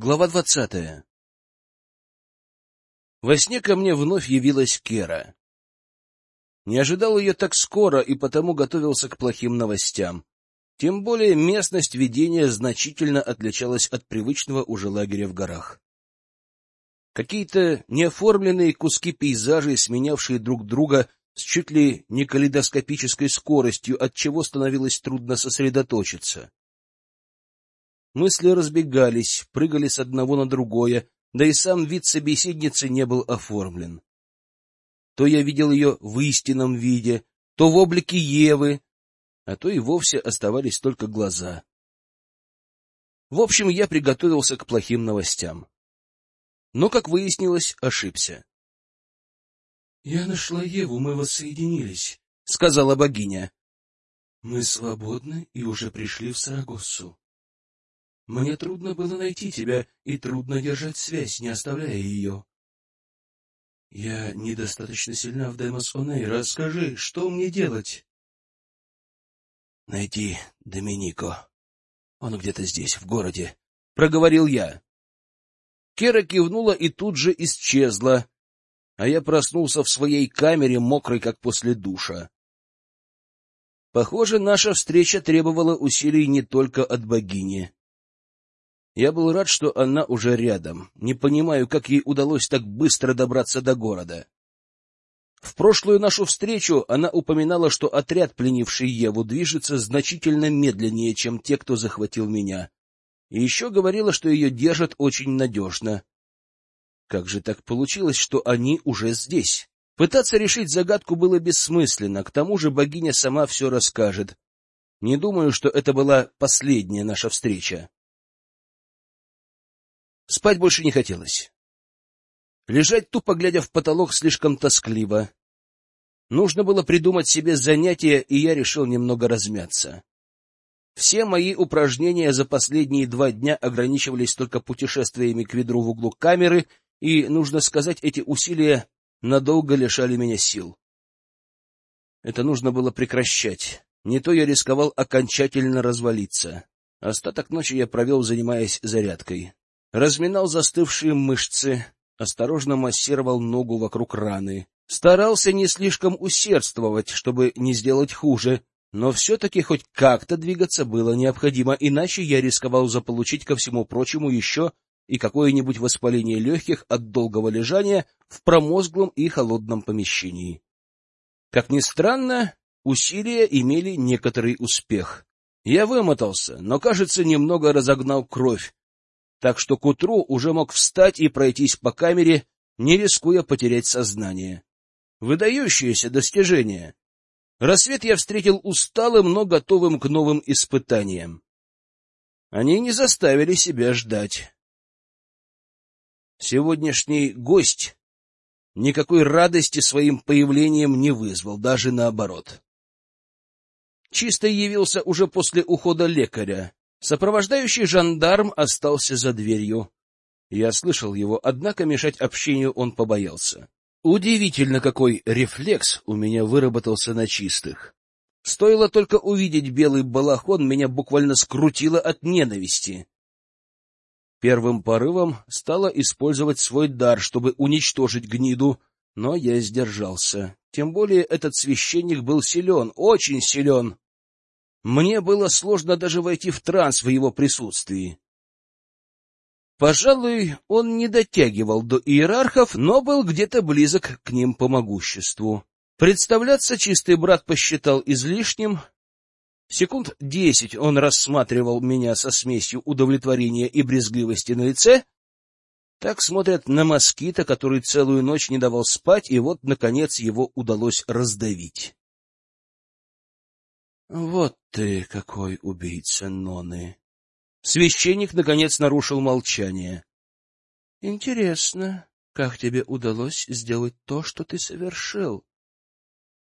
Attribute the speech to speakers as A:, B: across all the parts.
A: Глава двадцатая. Во сне ко мне вновь явилась Кера. Не ожидал ее так скоро и потому готовился к плохим новостям. Тем более местность ведения значительно отличалась от привычного уже лагеря в горах. Какие-то неоформленные куски пейзажей, сменявшие друг друга с чуть ли не калейдоскопической скоростью, от чего становилось трудно сосредоточиться. Мысли разбегались, прыгали с одного на другое, да и сам вид собеседницы не был оформлен. То я видел ее в истинном виде, то в облике Евы, а то и вовсе оставались только глаза. В общем, я приготовился к плохим новостям. Но, как выяснилось, ошибся. — Я нашла Еву, мы воссоединились, — сказала богиня. — Мы свободны и уже пришли в Сарагоссу. Мне трудно было найти тебя, и трудно держать связь, не оставляя ее. Я недостаточно сильна в Демос Оней. Расскажи, что мне делать? Найти Доминико. Он где-то здесь, в городе, — проговорил я. Кера кивнула и тут же исчезла, а я проснулся в своей камере, мокрый, как после душа. Похоже, наша встреча требовала усилий не только от богини. Я был рад, что она уже рядом. Не понимаю, как ей удалось так быстро добраться до города. В прошлую нашу встречу она упоминала, что отряд, пленивший Еву, движется значительно медленнее, чем те, кто захватил меня. И еще говорила, что ее держат очень надежно. Как же так получилось, что они уже здесь? Пытаться решить загадку было бессмысленно, к тому же богиня сама все расскажет. Не думаю, что это была последняя наша встреча. Спать больше не хотелось. Лежать тупо, глядя в потолок, слишком тоскливо. Нужно было придумать себе занятие, и я решил немного размяться. Все мои упражнения за последние два дня ограничивались только путешествиями к ведру в углу камеры, и, нужно сказать, эти усилия надолго лишали меня сил. Это нужно было прекращать. Не то я рисковал окончательно развалиться. Остаток ночи я провел, занимаясь зарядкой разминал застывшие мышцы, осторожно массировал ногу вокруг раны. Старался не слишком усердствовать, чтобы не сделать хуже, но все-таки хоть как-то двигаться было необходимо, иначе я рисковал заполучить ко всему прочему еще и какое-нибудь воспаление легких от долгого лежания в промозглом и холодном помещении. Как ни странно, усилия имели некоторый успех. Я вымотался, но, кажется, немного разогнал кровь, так что к утру уже мог встать и пройтись по камере, не рискуя потерять сознание. Выдающееся достижение. Рассвет я встретил усталым, но готовым к новым испытаниям. Они не заставили себя ждать. Сегодняшний гость никакой радости своим появлением не вызвал, даже наоборот. Чистый явился уже после ухода лекаря, Сопровождающий жандарм остался за дверью. Я слышал его, однако мешать общению он побоялся. Удивительно, какой рефлекс у меня выработался на чистых. Стоило только увидеть белый балахон, меня буквально скрутило от ненависти. Первым порывом стало использовать свой дар, чтобы уничтожить гниду, но я сдержался. Тем более этот священник был силен, очень силен. Мне было сложно даже войти в транс в его присутствии. Пожалуй, он не дотягивал до иерархов, но был где-то близок к ним по могуществу. Представляться чистый брат посчитал излишним. Секунд десять он рассматривал меня со смесью удовлетворения и брезгливости на лице. Так смотрят на москита, который целую ночь не давал спать, и вот, наконец, его удалось раздавить. Вот ты какой убийца Ноны. Священник наконец нарушил молчание. Интересно, как тебе удалось сделать то, что ты совершил?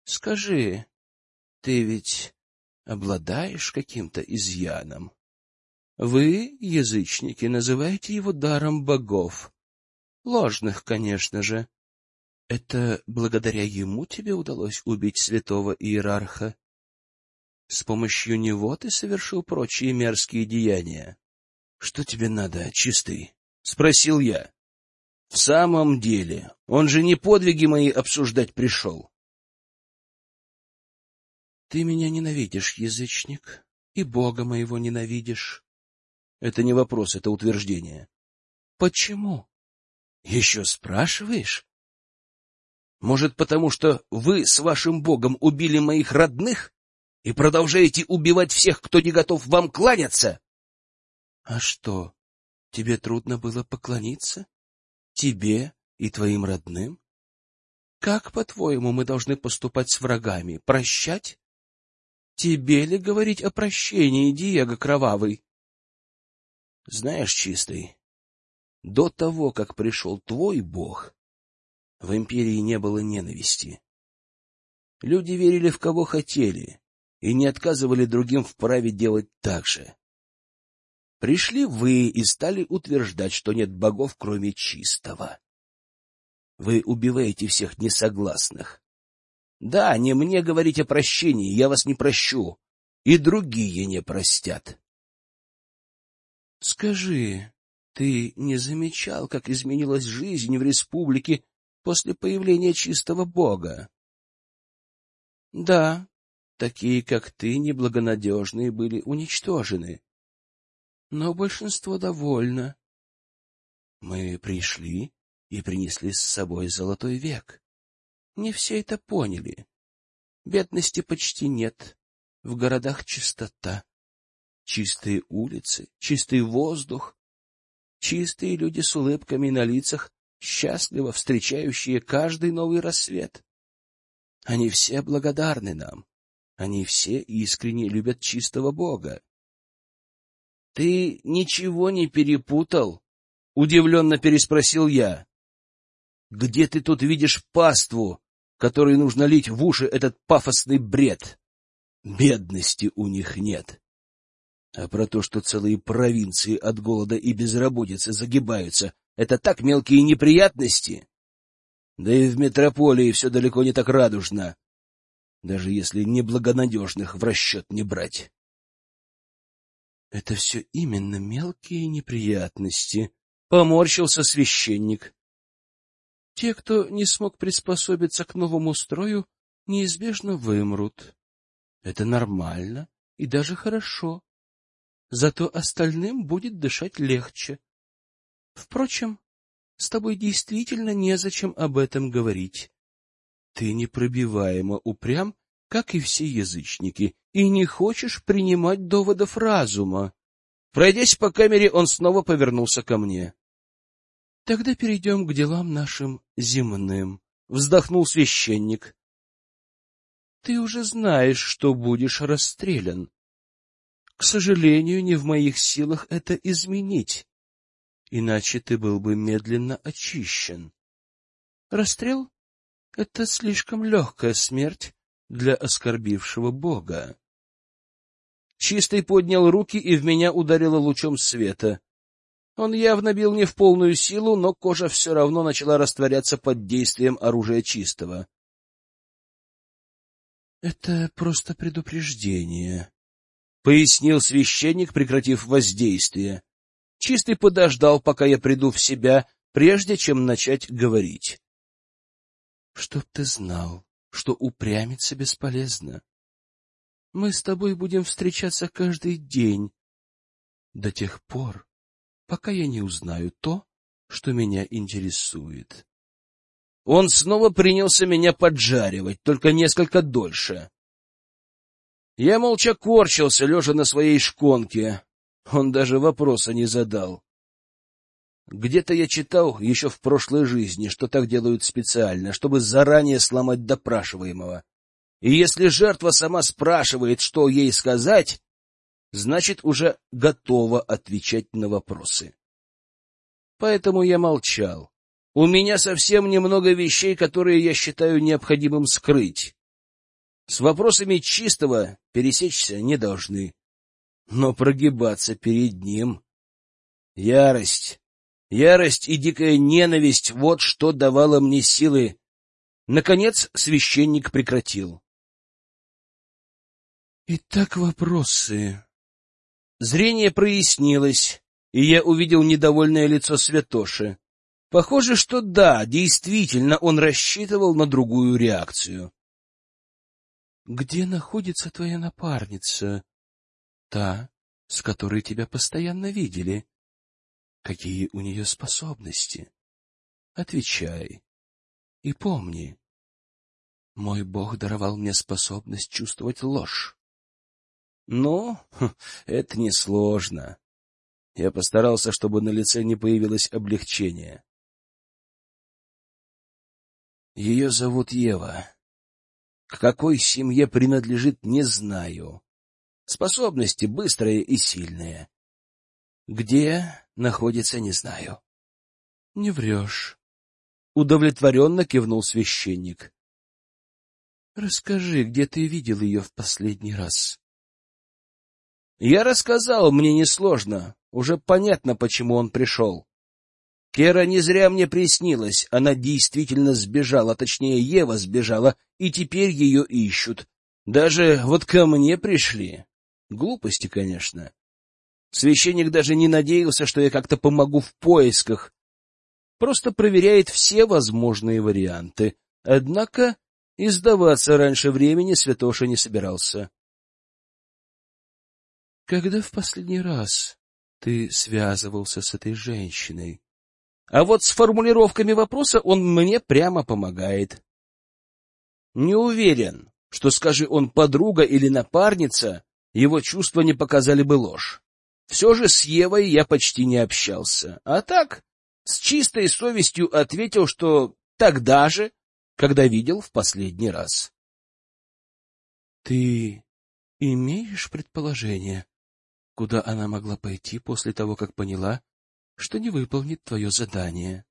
A: Скажи, ты ведь обладаешь каким-то изъяном? Вы, язычники, называете его даром богов. Ложных, конечно же. Это благодаря ему тебе удалось убить святого иерарха? С помощью него ты совершил прочие мерзкие деяния. Что тебе надо, чистый? спросил я. В самом деле, он же не подвиги мои обсуждать пришел. Ты меня ненавидишь, язычник, и Бога моего ненавидишь. Это не вопрос, это утверждение. Почему? Еще спрашиваешь? Может, потому что вы с вашим Богом убили моих родных и продолжаете убивать всех, кто не готов вам кланяться? А что, тебе трудно было поклониться? Тебе и твоим родным? Как, по-твоему, мы должны поступать с врагами? Прощать? Тебе ли говорить о прощении, Диего Кровавый? Знаешь, Чистый, до того, как пришел твой бог, в империи не было ненависти. Люди верили в кого хотели и не отказывали другим в праве делать так же. Пришли вы и стали утверждать, что нет богов, кроме чистого. Вы убиваете всех несогласных. Да, не мне говорить о прощении, я вас не прощу, и другие не простят. Скажи, ты не замечал, как изменилась жизнь в республике после появления чистого бога? Да, такие, как ты, неблагонадежные, были уничтожены. Но большинство довольно. Мы пришли и принесли с собой золотой век. Не все это поняли. Бедности почти нет. В городах чистота. Чистые улицы, чистый воздух, чистые люди с улыбками на лицах, счастливо встречающие каждый новый рассвет. Они все благодарны нам. Они все искренне любят чистого Бога. — Ты ничего не перепутал? — удивленно переспросил я. — Где ты тут видишь паству, которой нужно лить в уши этот пафосный бред? Бедности у них нет. А про то, что целые провинции от голода и безработицы загибаются, это так мелкие неприятности. Да и в метрополии все далеко не так радужно, даже если неблагонадежных в расчет не брать. Это все именно мелкие неприятности, — поморщился священник. Те, кто не смог приспособиться к новому строю, неизбежно вымрут. Это нормально и даже хорошо зато остальным будет дышать легче. Впрочем, с тобой действительно незачем об этом говорить. Ты непробиваемо упрям, как и все язычники, и не хочешь принимать доводов разума. Пройдясь по камере, он снова повернулся ко мне. — Тогда перейдем к делам нашим земным, — вздохнул священник. — Ты уже знаешь, что будешь расстрелян. К сожалению, не в моих силах это изменить, иначе ты был бы медленно очищен. Расстрел — это слишком легкая смерть для оскорбившего Бога. Чистый поднял руки и в меня ударило лучом света. Он явно бил не в полную силу, но кожа все равно начала растворяться под действием оружия чистого. — Это просто предупреждение, — пояснил священник, прекратив воздействие. Чистый подождал, пока я приду в себя, прежде чем начать говорить. — Чтоб ты знал, что упрямиться бесполезно. Мы с тобой будем встречаться каждый день, до тех пор, пока я не узнаю то, что меня интересует. Он снова принялся меня поджаривать, только несколько дольше. Я молча корчился, лежа на своей шконке. Он даже вопроса не задал. Где-то я читал еще в прошлой жизни, что так делают специально, чтобы заранее сломать допрашиваемого. И если жертва сама спрашивает, что ей сказать, значит, уже готова отвечать на вопросы. Поэтому я молчал. У меня совсем немного вещей, которые я считаю необходимым скрыть. С вопросами чистого пересечься не должны, но прогибаться перед ним... Ярость, ярость и дикая ненависть — вот что давало мне силы. Наконец священник прекратил. Итак, вопросы. Зрение прояснилось. и я увидел недовольное лицо Святоши. Похоже, что да, действительно, он рассчитывал на другую реакцию. — Где находится твоя напарница? — Та, с которой тебя постоянно видели. Какие у нее способности? Отвечай. И помни, мой Бог даровал мне способность чувствовать ложь. Ну, это несложно. Я постарался, чтобы на лице не появилось облегчение. Ее зовут Ева. К какой семье принадлежит, не знаю. Способности быстрые и сильные. Где находится, не знаю. — Не врешь. Удовлетворенно кивнул священник. — Расскажи, где ты видел ее в последний раз? Я рассказал, мне несложно. Уже понятно, почему он пришел. Кера не зря мне приснилась. Она действительно сбежала, точнее, Ева сбежала, и теперь ее ищут. Даже вот ко мне пришли. Глупости, конечно. Священник даже не надеялся, что я как-то помогу в поисках. Просто проверяет все возможные варианты. Однако и сдаваться раньше времени Святоша не собирался. — Когда в последний раз ты связывался с этой женщиной? А вот с формулировками вопроса он мне прямо помогает. Не уверен, что, скажи он подруга или напарница, его чувства не показали бы ложь. Все же с Евой я почти не общался. А так, с чистой совестью ответил, что тогда же, когда видел в последний раз. — Ты имеешь предположение, куда она могла пойти после того, как поняла, что не выполнит твое задание?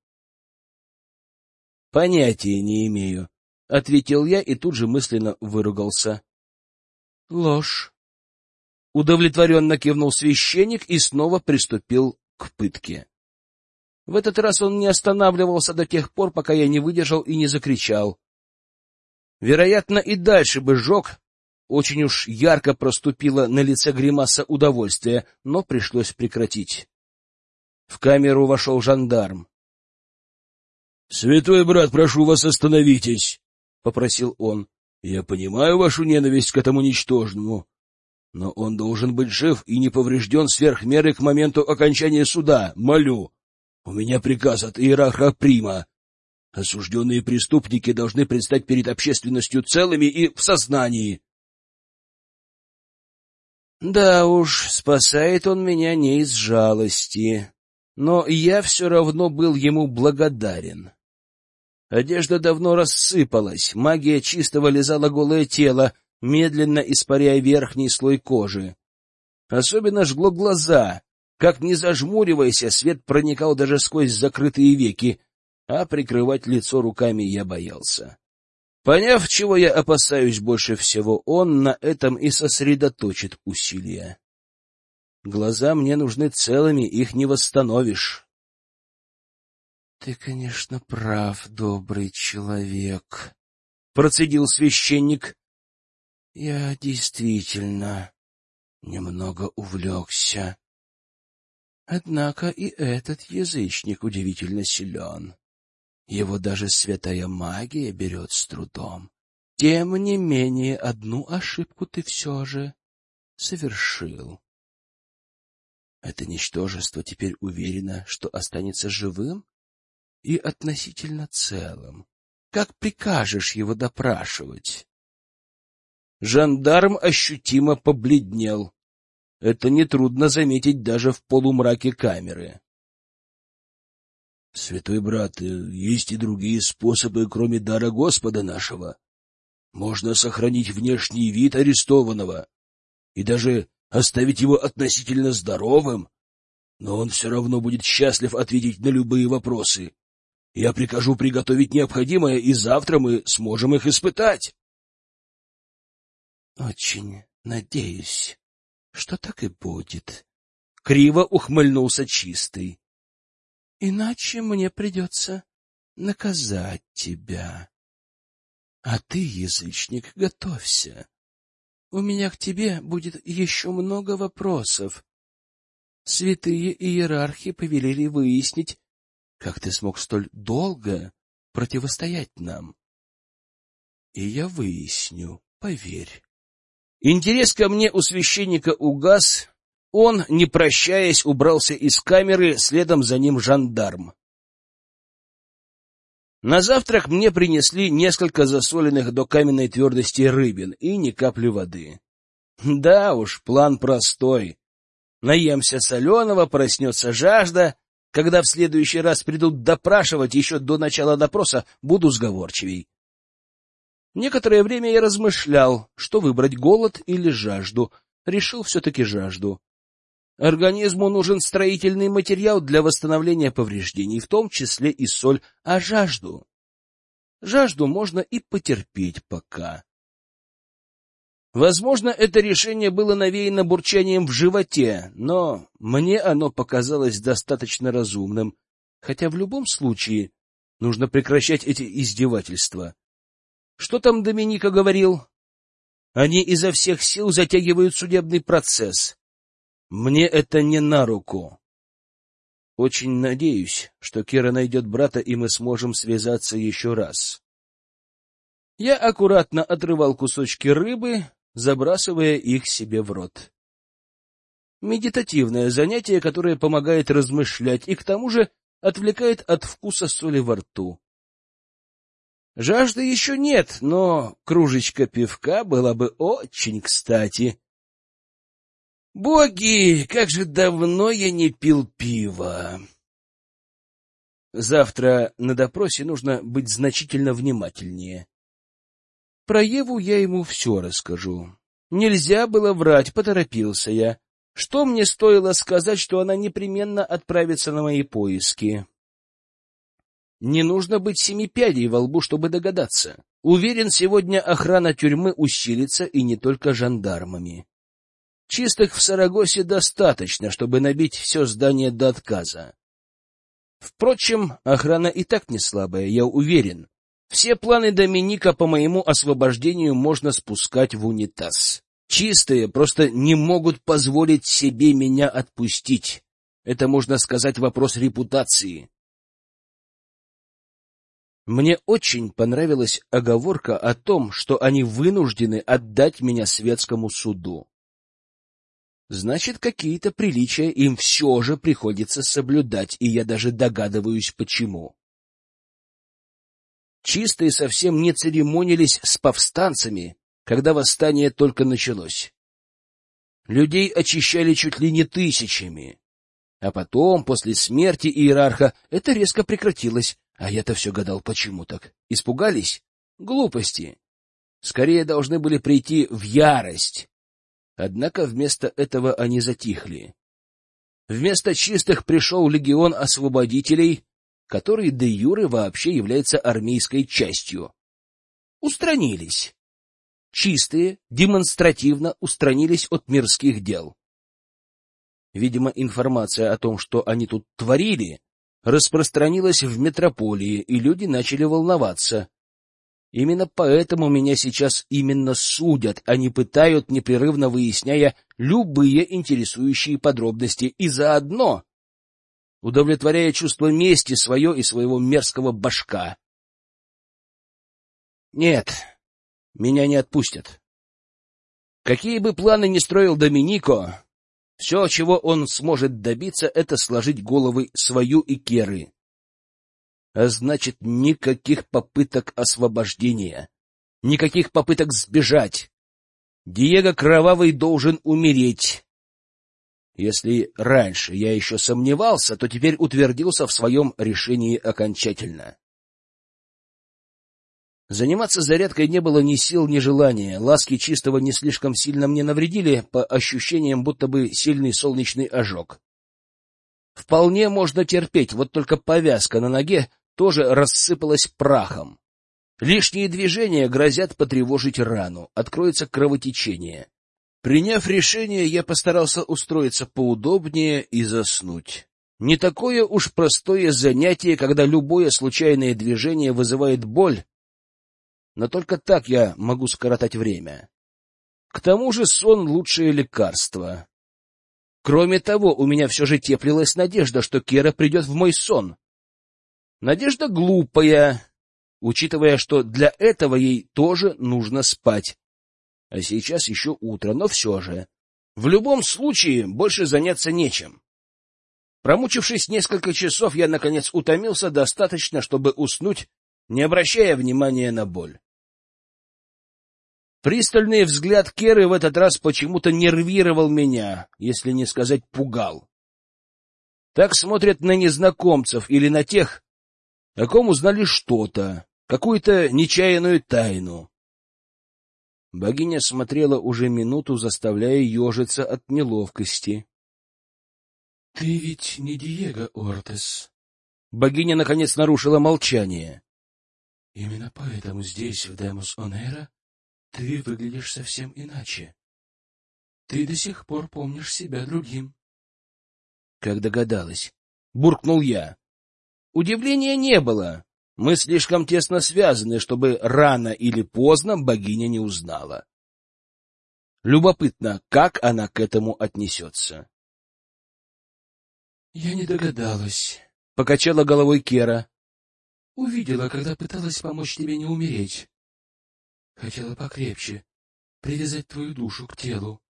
A: — Понятия не имею, — ответил я и тут же мысленно выругался. — Ложь. Удовлетворенно кивнул священник и снова приступил к пытке. В этот раз он не останавливался до тех пор, пока я не выдержал и не закричал. Вероятно, и дальше бы сжег. Очень уж ярко проступила на лице гримаса удовольствия, но пришлось прекратить. В камеру вошел жандарм. — Святой брат, прошу вас, остановитесь, — попросил он. — Я понимаю вашу ненависть к этому ничтожному, но он должен быть жив и не поврежден сверх меры к моменту окончания суда. Молю. У меня приказ от иерарха Прима. Осужденные преступники должны предстать перед общественностью целыми и в сознании. Да уж, спасает он меня не из жалости, но я все равно был ему благодарен. Одежда давно рассыпалась, магия чистого лизала голое тело, медленно испаряя верхний слой кожи. Особенно жгло глаза. Как не зажмуривайся, свет проникал даже сквозь закрытые веки, а прикрывать лицо руками я боялся. Поняв, чего я опасаюсь больше всего, он на этом и сосредоточит усилия. Глаза мне нужны целыми, их не восстановишь. — Ты, конечно, прав, добрый человек, — процедил священник. — Я действительно немного увлекся. Однако и этот язычник удивительно силен. Его даже святая магия берет с трудом. Тем не менее, одну ошибку ты все же совершил. Это ничтожество теперь уверено, что останется живым и относительно целым. Как прикажешь его допрашивать? Жандарм ощутимо побледнел. Это нетрудно заметить даже в полумраке камеры. — Святой брат, есть и другие способы, кроме дара Господа нашего. Можно сохранить внешний вид арестованного и даже оставить его относительно здоровым, но он все равно будет счастлив ответить на любые вопросы. Я прикажу приготовить необходимое, и завтра мы сможем их испытать. — Очень надеюсь, что так и будет. Криво ухмыльнулся чистый. Иначе мне придется наказать тебя. А ты, язычник, готовься. У меня к тебе будет еще много вопросов. Святые иерархи повелели выяснить, как ты смог столь долго противостоять нам. И я выясню, поверь. Интерес ко мне у священника угас, он, не прощаясь, убрался из камеры, следом за ним жандарм. На завтрак мне принесли несколько засоленных до каменной твердости рыбин и ни капли воды. Да уж, план простой. Наемся соленого, проснется жажда. Когда в следующий раз придут допрашивать, еще до начала допроса буду сговорчивей. Некоторое время я размышлял, что выбрать, голод или жажду. Решил все-таки жажду. Организму нужен строительный материал для восстановления повреждений, в том числе и соль, а жажду... Жажду можно и потерпеть пока. Возможно, это решение было навеяно бурчанием в животе, но мне оно показалось достаточно разумным, хотя в любом случае нужно прекращать эти издевательства. Что там Доминика говорил? Они изо всех сил затягивают судебный процесс. Мне это не на руку. Очень надеюсь, что Кира найдет брата, и мы сможем связаться еще раз. Я аккуратно отрывал кусочки рыбы, забрасывая их себе в рот. Медитативное занятие, которое помогает размышлять и к тому же отвлекает от вкуса соли во рту. Жажды еще нет, но кружечка пивка была бы очень кстати. Боги, как же давно я не пил пива. Завтра на допросе нужно быть значительно внимательнее. Про Еву я ему все расскажу. Нельзя было врать, поторопился я. Что мне стоило сказать, что она непременно отправится на мои поиски? Не нужно быть семи пядей во лбу, чтобы догадаться. Уверен, сегодня охрана тюрьмы усилится, и не только жандармами. Чистых в Сарагосе достаточно, чтобы набить все здание до отказа. Впрочем, охрана и так не слабая, я уверен. Все планы Доминика по моему освобождению можно спускать в унитаз. Чистые просто не могут позволить себе меня отпустить. Это, можно сказать, вопрос репутации. Мне очень понравилась оговорка о том, что они вынуждены отдать меня светскому суду. Значит, какие-то приличия им все же приходится соблюдать, и я даже догадываюсь, почему. Чистые совсем не церемонились с повстанцами, когда восстание только началось. Людей очищали чуть ли не тысячами. А потом, после смерти иерарха, это резко прекратилось. А я-то все гадал, почему так. Испугались? Глупости. Скорее должны были прийти в ярость. Однако вместо этого они затихли. Вместо чистых пришел легион освободителей, который де юре вообще является армейской частью. Устранились. Чистые демонстративно устранились от мирских дел. Видимо, информация о том, что они тут творили, распространилась в метрополии, и люди начали волноваться. Именно поэтому меня сейчас именно судят, а не пытают, непрерывно выясняя любые интересующие подробности, и заодно удовлетворяя чувство мести свое и своего мерзкого башка. Нет, меня не отпустят. Какие бы планы ни строил Доминико, все, чего он сможет добиться, это сложить головы свою и Керы а значит, никаких попыток освобождения, никаких попыток сбежать. Диего Кровавый должен умереть. Если раньше я еще сомневался, то теперь утвердился в своем решении окончательно. Заниматься зарядкой не было ни сил, ни желания. Ласки чистого не слишком сильно мне навредили, по ощущениям, будто бы сильный солнечный ожог. Вполне можно терпеть, вот только повязка на ноге тоже рассыпалась прахом. Лишние движения грозят потревожить рану, откроется кровотечение. Приняв решение, я постарался устроиться поудобнее и заснуть. Не такое уж простое занятие, когда любое случайное движение вызывает боль, но только так я могу скоротать время. К тому же сон — лучшее лекарство. Кроме того, у меня все же теплилась надежда, что Кера придет в мой сон. Надежда глупая, учитывая, что для этого ей тоже нужно спать. А сейчас еще утро, но все же. В любом случае, больше заняться нечем. Промучившись несколько часов, я, наконец, утомился достаточно, чтобы уснуть, не обращая внимания на боль. Пристальный взгляд Керы в этот раз почему-то нервировал меня, если не сказать пугал. Так смотрят на незнакомцев или на тех, о ком узнали что-то, какую-то нечаянную тайну. Богиня смотрела уже минуту, заставляя ежиться от неловкости.
B: — Ты ведь не Диего Ортес.
A: Богиня, наконец, нарушила молчание.
B: — Именно поэтому здесь, в Демус Онера, ты выглядишь совсем иначе. Ты до сих пор помнишь себя другим.
A: — Как догадалась, — буркнул я. Удивления не было. Мы слишком тесно связаны, чтобы рано или поздно богиня не узнала. Любопытно, как она к этому отнесется.
B: — Я не догадалась, —
A: покачала головой Кера.
B: — Увидела, когда пыталась помочь тебе не умереть. Хотела покрепче привязать твою душу к телу.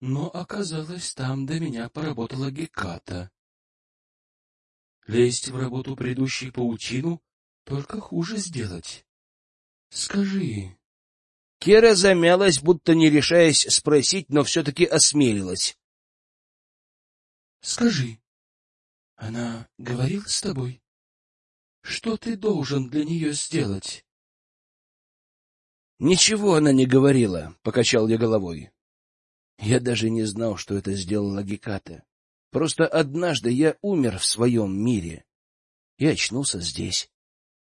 B: Но оказалось, там до меня поработала Геката. Лезть в работу предыдущей паутину только хуже сделать. Скажи.
A: Кера замялась, будто не решаясь спросить, но все-таки осмелилась.
B: Скажи, она говорила с тобой? Что ты должен для нее сделать?
A: Ничего она не говорила, покачал я головой. Я даже не знал, что это сделала Геката. Просто однажды я умер в своем мире и очнулся здесь.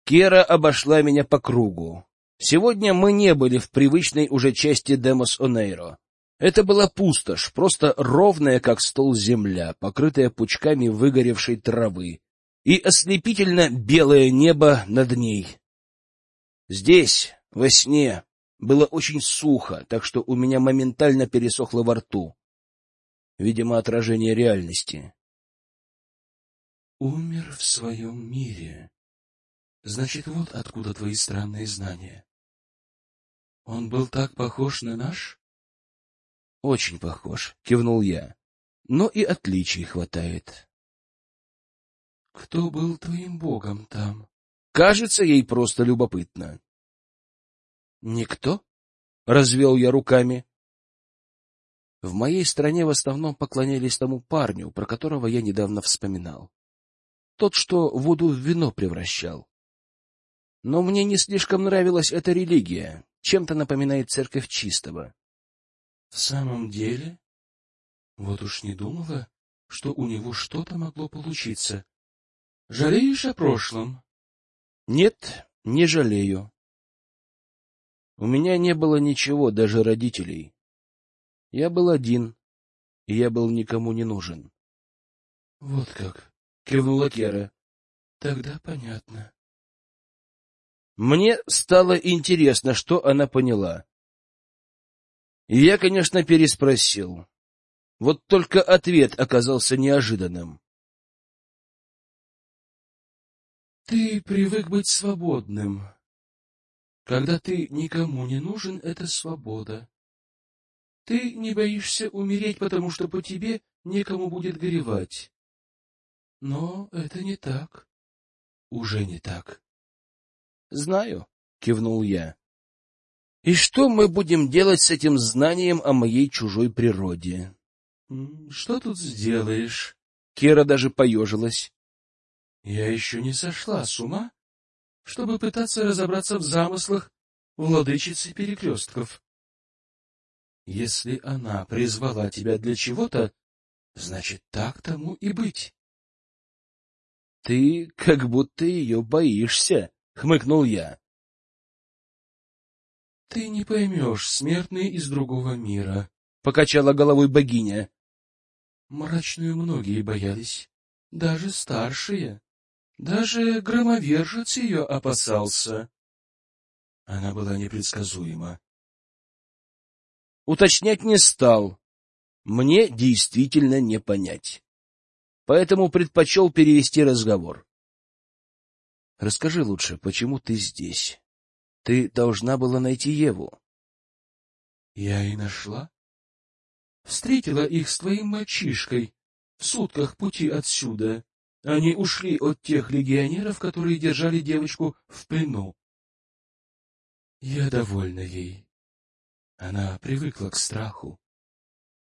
A: Кера обошла меня по кругу. Сегодня мы не были в привычной уже части Демос Онейро. Это была пустошь, просто ровная, как стол земля, покрытая пучками выгоревшей травы, и ослепительно белое небо над ней. Здесь, во сне, было очень сухо, так что у меня моментально пересохло во рту. Видимо, отражение реальности.
B: Умер в своем мире. Значит, вот откуда твои странные знания. Он был так похож на наш?
A: Очень похож, кивнул я. Но и отличий хватает.
B: Кто был твоим богом там?
A: Кажется, ей просто любопытно. Никто? Развел я руками. В моей стране в основном поклонялись тому парню, про которого я недавно вспоминал. Тот, что воду в вино превращал. Но мне не слишком нравилась эта религия, чем-то напоминает церковь чистого.
B: — В самом деле? Вот уж не думала, что у него что-то могло получиться. Жалеешь о прошлом?
A: — Нет, не жалею. У меня не было ничего, даже родителей. Я был один, и я был никому не нужен.
B: — Вот как, — кивнула Кера. — Тогда понятно.
A: Мне стало интересно, что она поняла. И я, конечно, переспросил. Вот только ответ оказался неожиданным.
B: — Ты привык быть свободным. Когда ты никому не нужен, это свобода. Ты не боишься умереть, потому что по тебе некому будет горевать. Но это не так. Уже не так.
A: — Знаю, — кивнул я. — И что мы будем делать с этим знанием о моей чужой природе?
B: — Что тут сделаешь?
A: Кера даже поежилась.
B: — Я еще не сошла с ума, чтобы пытаться разобраться в замыслах владычицы перекрестков. Если она призвала тебя для чего-то, значит, так тому и быть.
A: — Ты как будто ее боишься, — хмыкнул я.
B: — Ты не поймешь, смертные из другого мира, —
A: покачала головой богиня.
B: — Мрачную многие боялись, даже старшие. Даже громовержец ее опасался. Она была непредсказуема.
A: Уточнять не стал. мне действительно не понять. Поэтому предпочел перевести разговор. Расскажи лучше, почему ты здесь? Ты должна была найти Еву.
B: Я и нашла. Встретила их с твоим мальчишкой в сутках пути отсюда. Они ушли от тех легионеров, которые держали девочку в плену. Я довольна ей. Она привыкла к страху.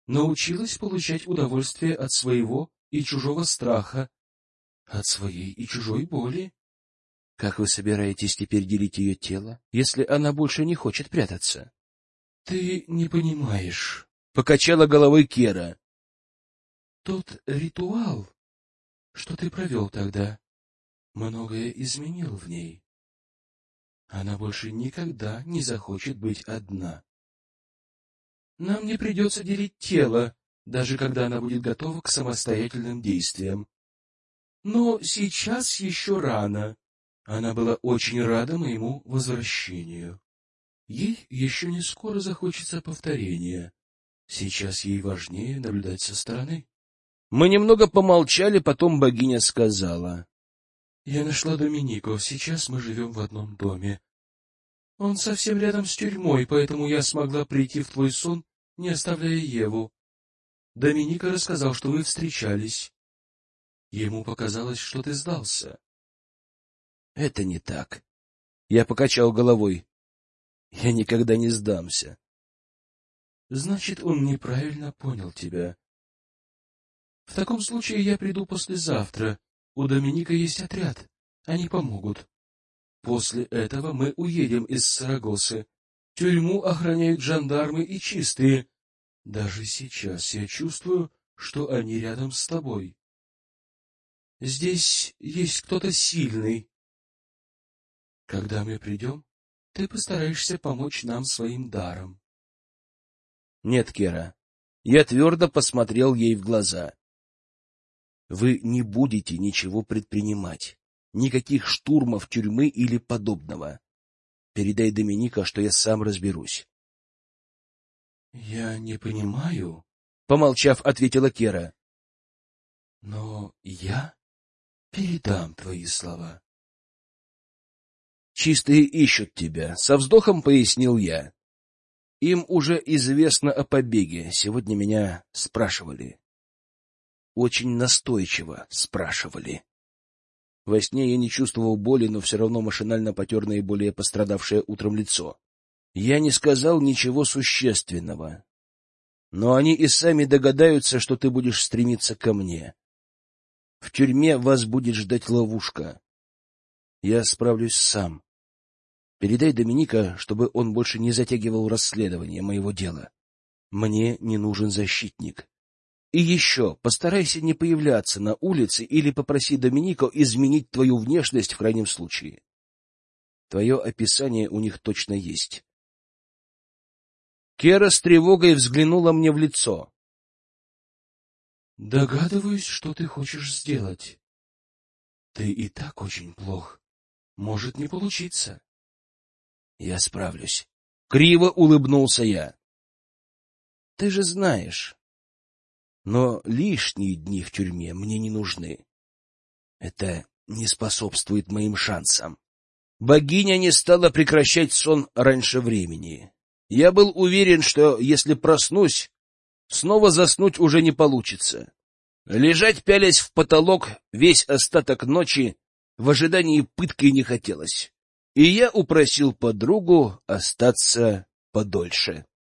B: Научилась получать удовольствие от своего и чужого страха, от своей и чужой боли.
A: Как вы собираетесь теперь делить ее тело, если она больше не хочет прятаться?
B: — Ты не понимаешь.
A: — покачала головой Кера.
B: — Тот ритуал, что ты провел тогда, многое изменил в ней. Она больше никогда не захочет быть одна. Нам не придется делить тело, даже когда она будет готова к самостоятельным действиям. Но сейчас еще рано. Она была очень рада моему возвращению. Ей еще не скоро захочется повторения. Сейчас ей важнее наблюдать со стороны.
A: Мы немного помолчали, потом богиня сказала.
B: — Я нашла Доминико, сейчас мы живем в одном доме. Он совсем рядом с тюрьмой, поэтому я смогла прийти в твой сон, не оставляя Еву. Доминика рассказал, что вы встречались. Ему показалось, что ты сдался.
A: — Это не так. Я покачал головой. Я никогда не сдамся.
B: — Значит, он неправильно понял тебя. В таком случае я приду послезавтра. У Доминика есть отряд. Они помогут. После этого мы уедем из Сарагосы. Тюрьму охраняют жандармы и чистые. Даже сейчас я чувствую, что они рядом с тобой. Здесь есть кто-то сильный, когда мы придем, ты постараешься помочь нам своим даром.
A: Нет, Кера. Я твердо посмотрел ей в глаза. Вы не будете ничего предпринимать. Никаких штурмов тюрьмы или подобного. Передай Доминика, что я сам разберусь.
B: — Я не понимаю, —
A: помолчав, ответила Кера.
B: — Но я передам твои слова.
A: Чистые ищут тебя, со вздохом пояснил я. Им уже известно о побеге. Сегодня меня спрашивали. Очень настойчиво спрашивали. Во сне я не чувствовал боли, но все равно машинально потер наиболее пострадавшее утром лицо. Я не сказал ничего существенного. Но они и сами догадаются, что ты будешь стремиться ко мне. В тюрьме вас будет ждать ловушка. Я справлюсь сам. Передай Доминика, чтобы он больше не затягивал расследование моего дела. Мне не нужен защитник. И еще, постарайся не появляться на улице или попроси Доминика изменить твою внешность в крайнем случае. Твое описание у них точно есть. Кера с тревогой взглянула мне в лицо.
B: — Догадываюсь, что ты хочешь сделать. Ты и так очень плох. Может не получиться.
A: Я справлюсь. Криво улыбнулся я. Ты же знаешь. Но лишние дни в тюрьме мне не нужны. Это не способствует моим шансам. Богиня не стала прекращать сон раньше времени. Я был уверен, что если проснусь, снова заснуть уже не получится. Лежать, пялясь в потолок, весь остаток ночи в ожидании пытки не хотелось, и я упросил подругу остаться подольше.